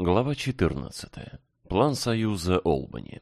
Глава 14. План Союза Олбани.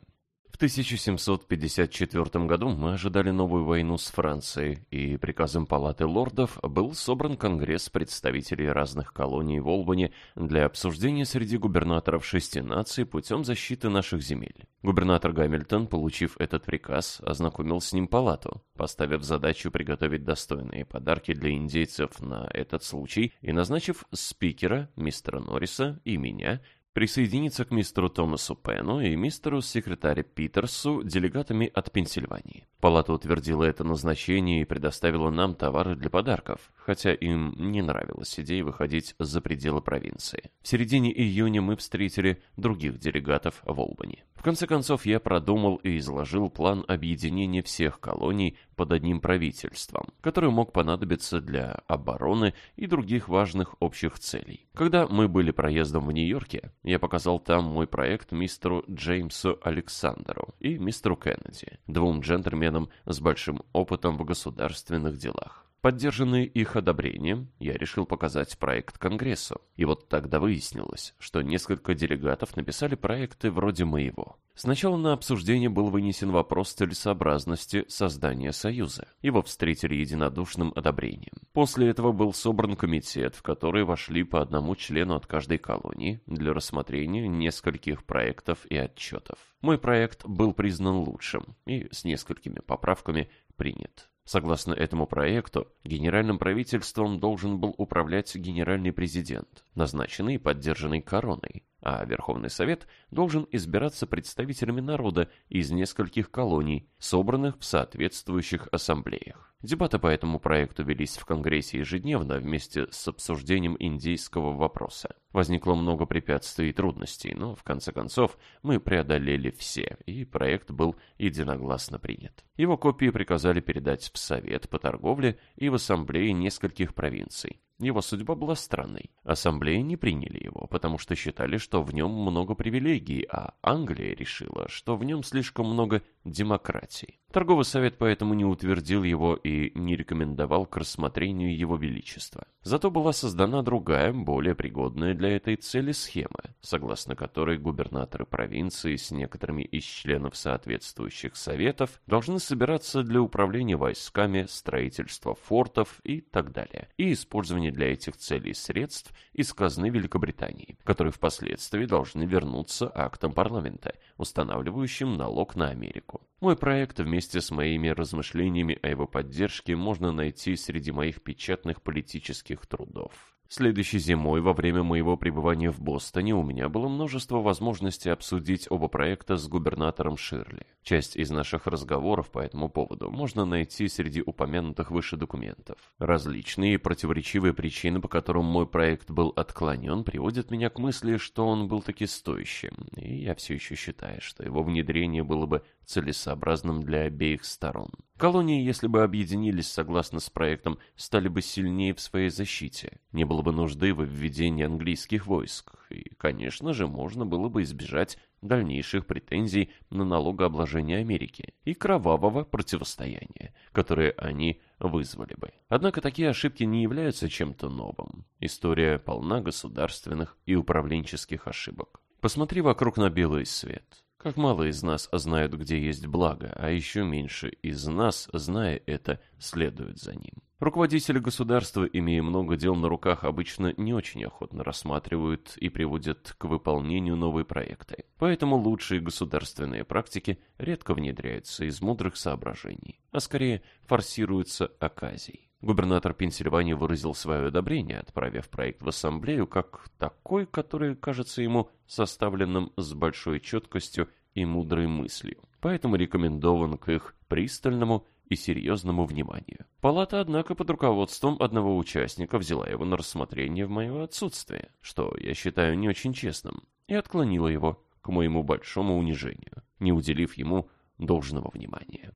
В 1754 году мы ожидали новую войну с Францией, и приказом Палаты лордов был собран Конгресс представителей разных колоний в Олбани для обсуждения среди губернаторов шести наций путем защиты наших земель. Губернатор Гамильтон, получив этот приказ, ознакомил с ним Палату, поставив задачу приготовить достойные подарки для индейцев на этот случай и назначив спикера, мистера Норриса и меня присоединиться к мистеру Томасу Пену и мистеру секретаре Питерсу делегатами от Пенсильвании. Палата утвердила это назначение и предоставила нам товары для подарков, хотя им не нравилась идея выходить за пределы провинции. В середине июня мы встретили других делегатов в Олбани. В конце концов, я продумал и изложил план объединения всех колоний под одним правительством, который мог понадобиться для обороны и других важных общих целей. Когда мы были проездом в Нью-Йорке, я показал там мой проект мистеру Джеймсу Александру и мистеру Кеннеди, двум джентльменам с большим опытом в государственных делах. Поддержанный их одобрением, я решил показать проект Конгрессу. И вот тогда выяснилось, что несколько делегатов написали проекты вроде моего. Сначала на обсуждение был вынесен вопрос целесообразности создания Союза. Его встретили единодушным одобрением. После этого был собран комитет, в который вошли по одному члену от каждой колонии для рассмотрения нескольких проектов и отчетов. Мой проект был признан лучшим и с несколькими поправками принят. Согласно этому проекту, генеральным правительством должен был управлять генеральный президент, назначенный и поддержанный короной, а Верховный Совет должен избираться представителями народа из нескольких колоний, собранных в соответствующих ассамблеях. Дебаты по этому проекту велись в Конгрессе ежедневно вместе с обсуждением индейского вопроса. Возникло много препятствий и трудностей, но в конце концов мы преодолели все, и проект был единогласно принят. Его копии приказали передать в Совет по торговле и в Ассамблее нескольких провинций. Его судьба была странной. Ассамблеи не приняли его, потому что считали, что в нем много привилегий, а Англия решила, что в нем слишком много демократии. Торговый совет поэтому не утвердил его и не рекомендовал к рассмотрению его величества. Зато была создана другая, более пригодная для этой цели схема, согласно которой губернаторы провинции с некоторыми из членов соответствующих советов должны собираться для управления войсками, строительства фортов и так далее, и использования для этих целей средств из казны Великобритании, которые впоследствии должны вернуться актом парламента, устанавливающим налог на Америку. Мой проект вместе с моими размышлениями о его поддержке можно найти среди моих печатных политических трудов. Следующей зимой, во время моего пребывания в Бостоне, у меня было множество возможностей обсудить оба проекта с губернатором Ширли. Часть из наших разговоров по этому поводу можно найти среди упомянутых выше документов. Различные и противоречивые причины, по которым мой проект был отклонен, приводят меня к мысли, что он был таки стоящим, и я все еще считаю, что его внедрение было бы целесообразным для обеих сторон. Колонии, если бы объединились согласно с проектом, стали бы сильнее в своей защите. Не было бы нужды в введении английских войск. И, конечно же, можно было бы избежать дальнейших претензий на налогообложение Америки и кровавого противостояния, которое они вызвали бы. Однако такие ошибки не являются чем-то новым. История полна государственных и управленческих ошибок. Посмотри вокруг на белый свет. Как мало из нас знают, где есть благо, а еще меньше из нас, зная это, следуют за ним. Руководители государства, имея много дел на руках, обычно не очень охотно рассматривают и приводят к выполнению новые проекты. Поэтому лучшие государственные практики редко внедряются из мудрых соображений, а скорее форсируются оказией. Губернатор Пенсильвании выразил свое одобрение, отправив проект в ассамблею как такой, который кажется ему составленным с большой четкостью и мудрой мыслью. Поэтому рекомендован к их пристальному и серьезному вниманию. Палата, однако, под руководством одного участника взяла его на рассмотрение в мое отсутствие, что я считаю не очень честным, и отклонила его к моему большому унижению, не уделив ему должного внимания.